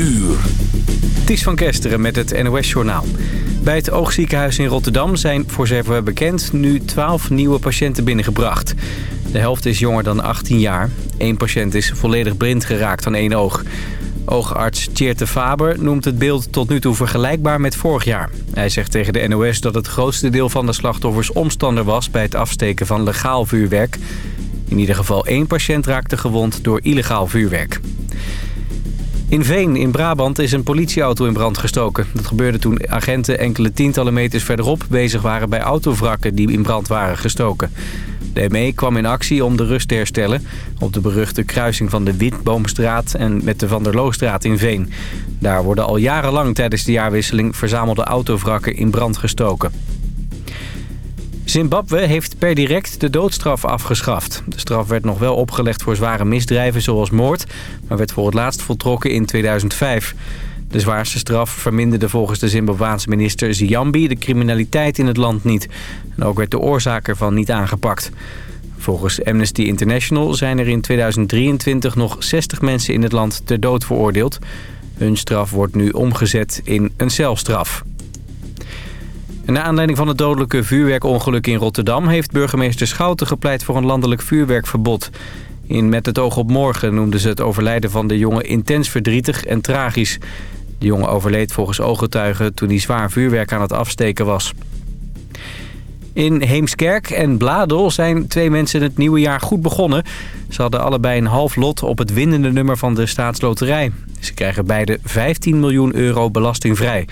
uur. Ties van Kesteren met het NOS-journaal. Bij het oogziekenhuis in Rotterdam zijn, voor zover bekend, nu 12 nieuwe patiënten binnengebracht. De helft is jonger dan 18 jaar. Eén patiënt is volledig blind geraakt aan één oog. Oogarts Tjeerte Faber noemt het beeld tot nu toe vergelijkbaar met vorig jaar. Hij zegt tegen de NOS dat het grootste deel van de slachtoffers omstander was... bij het afsteken van legaal vuurwerk. In ieder geval één patiënt raakte gewond door illegaal vuurwerk. In Veen in Brabant is een politieauto in brand gestoken. Dat gebeurde toen agenten enkele tientallen meters verderop bezig waren bij autovrakken die in brand waren gestoken. De ME kwam in actie om de rust te herstellen op de beruchte kruising van de Witboomstraat en met de Van der Loostraat in Veen. Daar worden al jarenlang tijdens de jaarwisseling verzamelde autovrakken in brand gestoken. Zimbabwe heeft per direct de doodstraf afgeschaft. De straf werd nog wel opgelegd voor zware misdrijven zoals moord... maar werd voor het laatst voltrokken in 2005. De zwaarste straf verminderde volgens de Zimbabwaanse minister Ziyambi... de criminaliteit in het land niet. En ook werd de oorzaak ervan niet aangepakt. Volgens Amnesty International zijn er in 2023 nog 60 mensen in het land ter dood veroordeeld. Hun straf wordt nu omgezet in een celstraf. Naar aanleiding van het dodelijke vuurwerkongeluk in Rotterdam... heeft burgemeester Schouten gepleit voor een landelijk vuurwerkverbod. In Met het oog op morgen noemden ze het overlijden van de jongen intens verdrietig en tragisch. De jongen overleed volgens ooggetuigen toen hij zwaar vuurwerk aan het afsteken was. In Heemskerk en Bladel zijn twee mensen het nieuwe jaar goed begonnen. Ze hadden allebei een half lot op het winnende nummer van de staatsloterij. Ze krijgen beide 15 miljoen euro belastingvrij.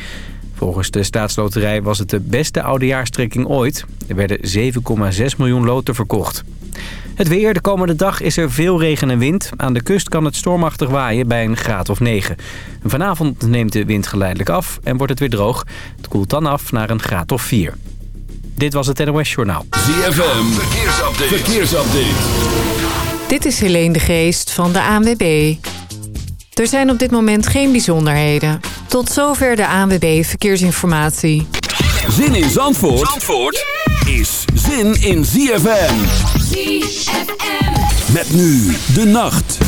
Volgens de staatsloterij was het de beste oudejaarstrekking ooit. Er werden 7,6 miljoen loten verkocht. Het weer. De komende dag is er veel regen en wind. Aan de kust kan het stormachtig waaien bij een graad of 9. vanavond neemt de wind geleidelijk af en wordt het weer droog. Het koelt dan af naar een graad of 4. Dit was het NOS Journaal. ZFM. Verkeersupdate. Verkeersupdate. Dit is Helene de Geest van de ANWB. Er zijn op dit moment geen bijzonderheden. Tot zover de ANWB Verkeersinformatie. Zin in Zandvoort, Zandvoort is zin in ZFM. ZFM. Met nu de nacht.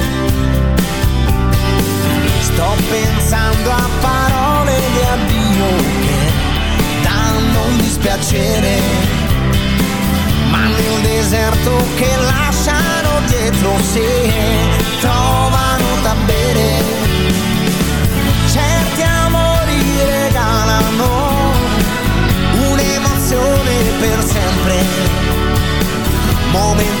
Sto pensando a parole di addio che danno un dispiacere, ma nel deserto che lasciano dietro sé trovano da bere. Certi amori regalano un'emozione per sempre, momenti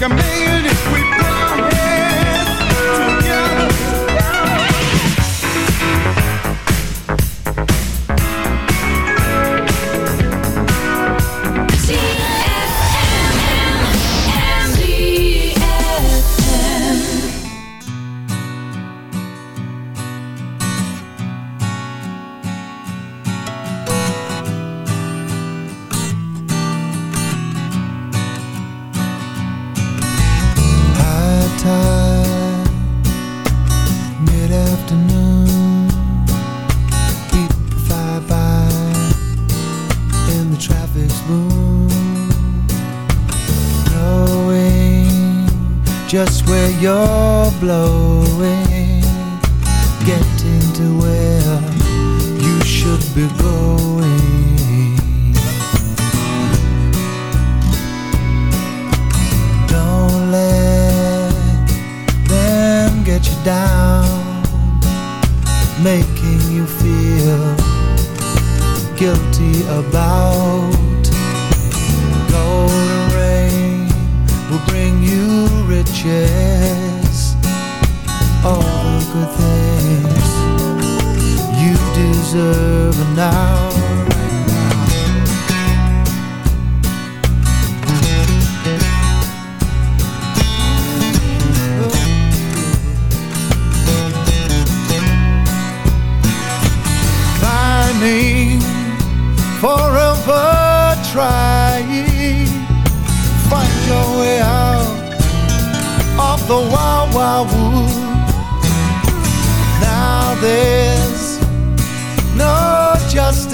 I a million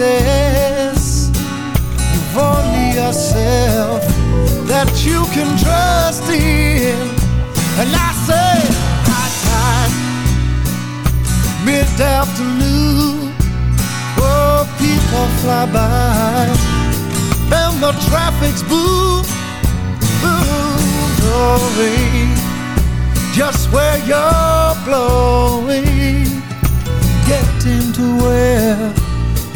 justice you've only yourself that you can trust in. And I say high time mid-afternoon oh, people fly by. And the traffic's boom, boom, blowing. Just where you're blowing. Getting to where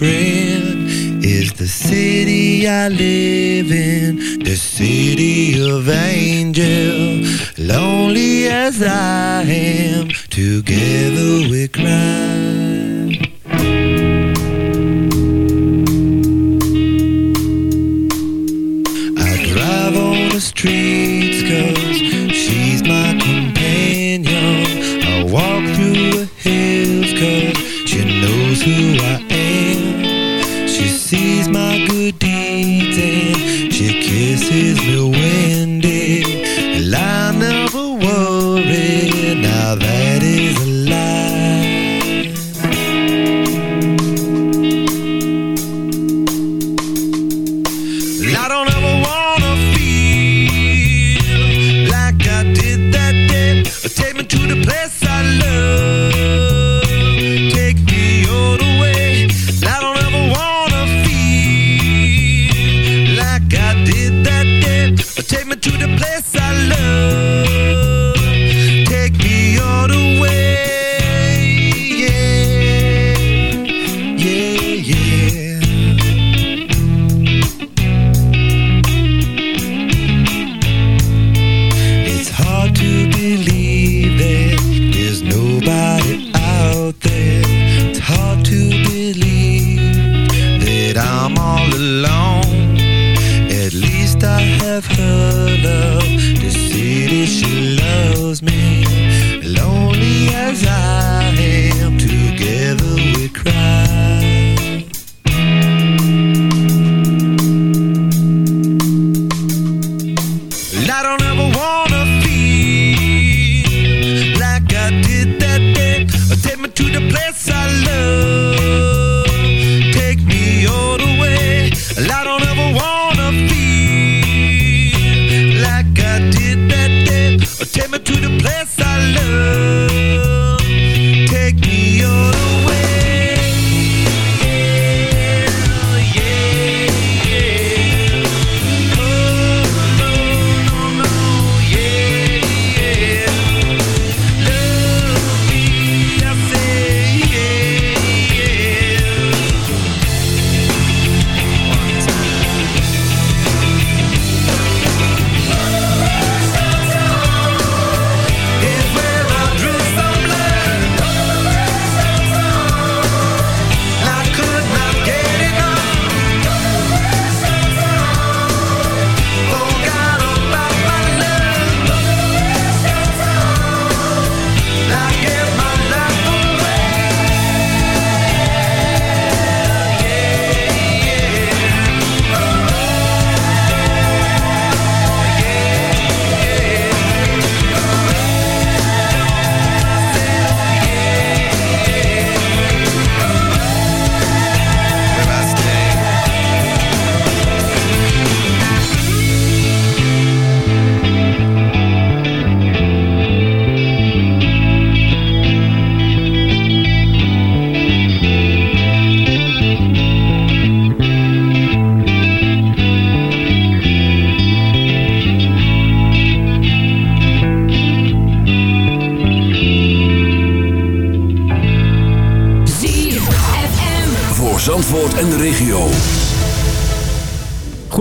friend. I don't ever she loves feel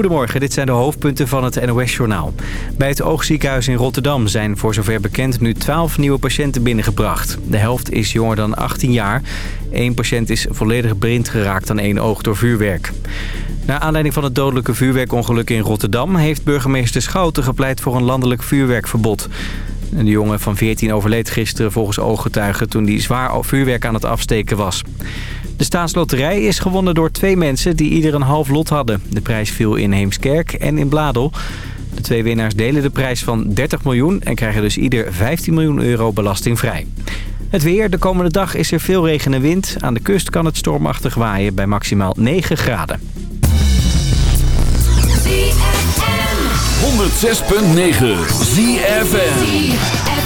Goedemorgen, dit zijn de hoofdpunten van het NOS-journaal. Bij het Oogziekenhuis in Rotterdam zijn voor zover bekend nu 12 nieuwe patiënten binnengebracht. De helft is jonger dan 18 jaar. Eén patiënt is volledig blind geraakt aan één oog door vuurwerk. Naar aanleiding van het dodelijke vuurwerkongeluk in Rotterdam... heeft burgemeester Schouten gepleit voor een landelijk vuurwerkverbod. De jongen van 14 overleed gisteren volgens ooggetuigen... toen hij zwaar vuurwerk aan het afsteken was. De staatsloterij is gewonnen door twee mensen die ieder een half lot hadden. De prijs viel in Heemskerk en in Bladel. De twee winnaars delen de prijs van 30 miljoen... en krijgen dus ieder 15 miljoen euro belastingvrij. Het weer. De komende dag is er veel regen en wind. Aan de kust kan het stormachtig waaien bij maximaal 9 graden. 106.9 ZFN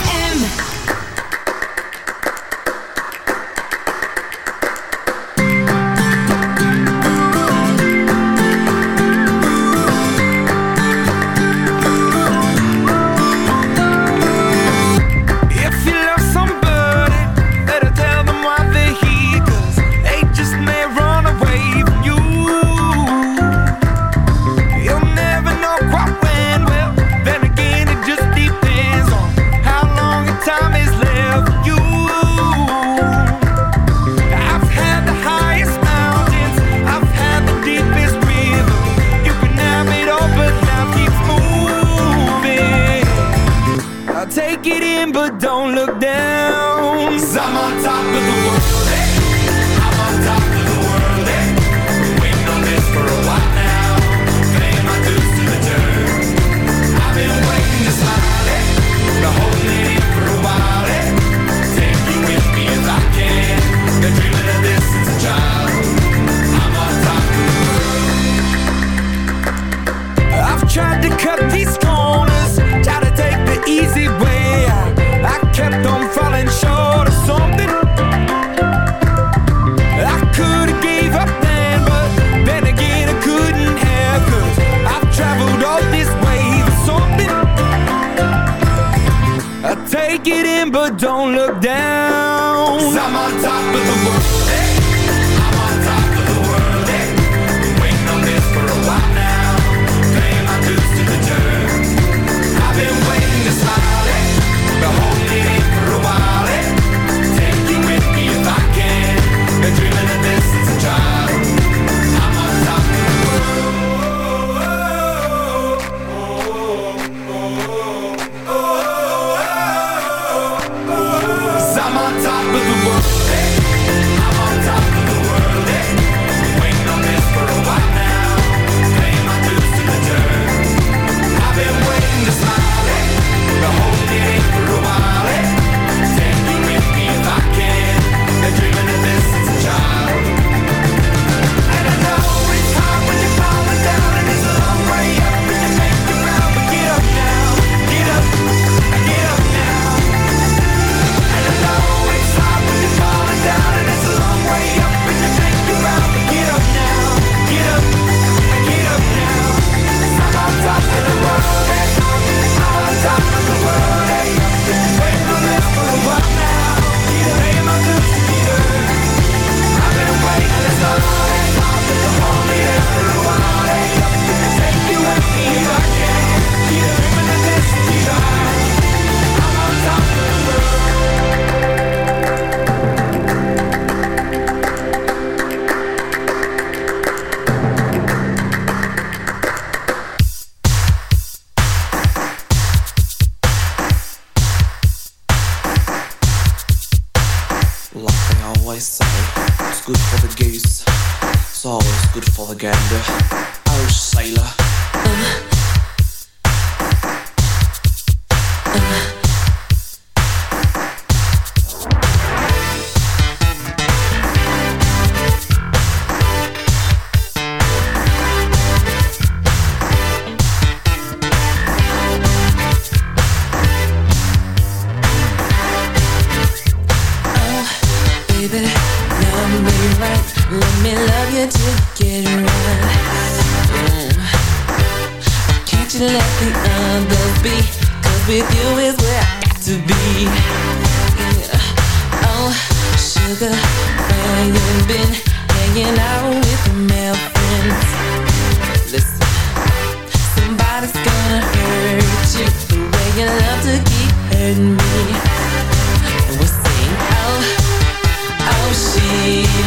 down.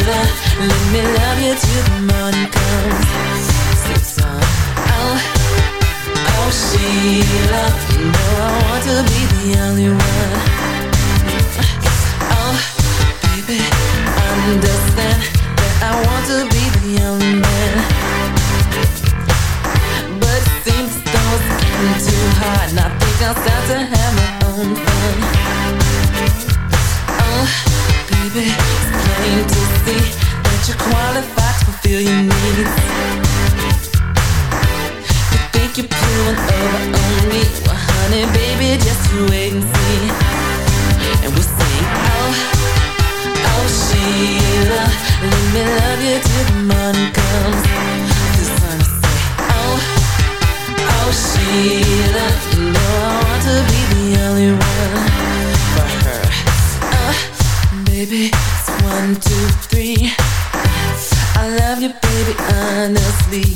Let me love you till the morning comes. Oh, oh You. I want to be the only one. Oh, baby Understand that I want to be the only man. But it seems getting too hard And I think I'll start to have my own fun. Oh baby. To see That you're qualified to fulfill your needs. You think you're pulling over on me. Well, honey, baby, just wait and see. And we oh, oh, Sheila Let me love you till the morning oh, oh, Sheila You know I want to be the only one baby. It's one, two, three. I love you, baby, honestly.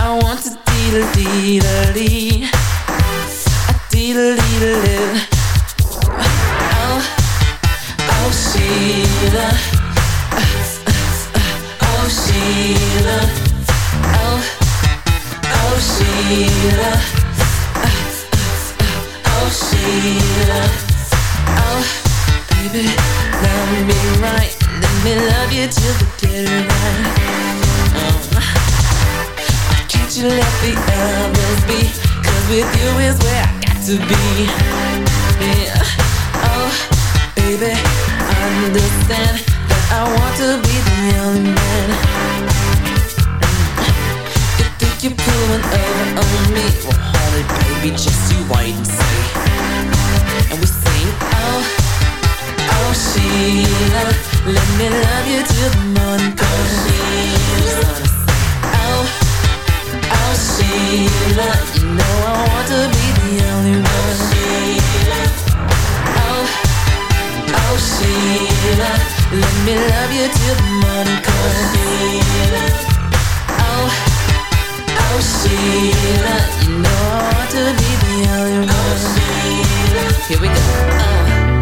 I want to deedle deedle dee. I deedle deedle live. Oh, oh, Sheila. Oh, Sheila. Oh, oh, Sheila. Oh, Sheila. Oh, Sheila. oh baby. Love me right Let me love you till the dead of night um, Can't you let the others be? Cause with you is where I got to be. Yeah. Oh, baby Understand That I want to be the only man. Mm. You think you're pulling over on me? Well, honey, baby Just you wait and see. And we sing, oh Oh Sheila, let me love you till the morning comes. Oh Sheila, oh, oh Sheila, you know I want to be the only one. Oh Sheila, oh, oh Sheila, let me love you till the morning comes. Oh Sheila, oh, oh Sheila, you know I want to be the only one. Oh Sheila, here we go. Uh.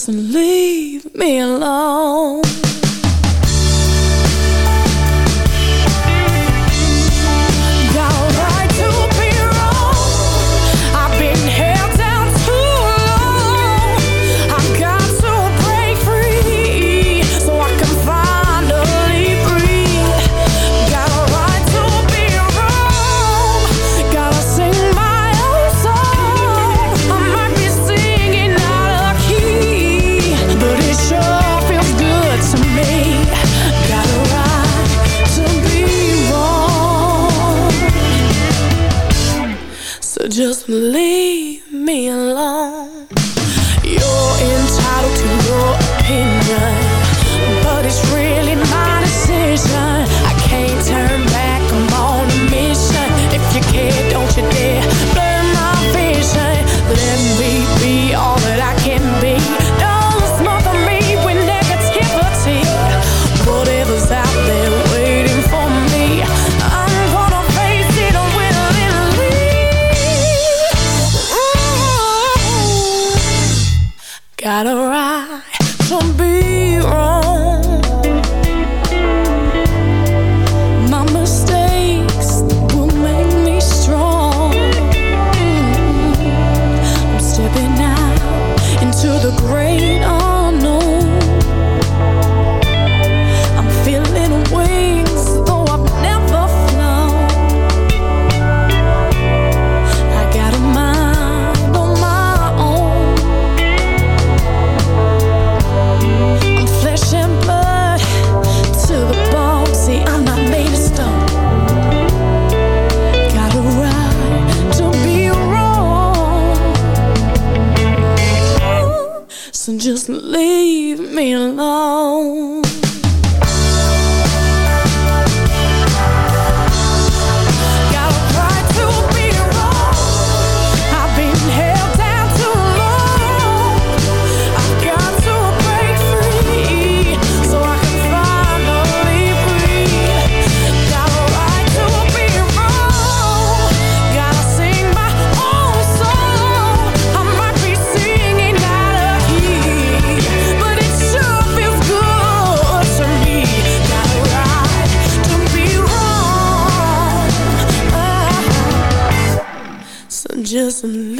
personally leave me alone. some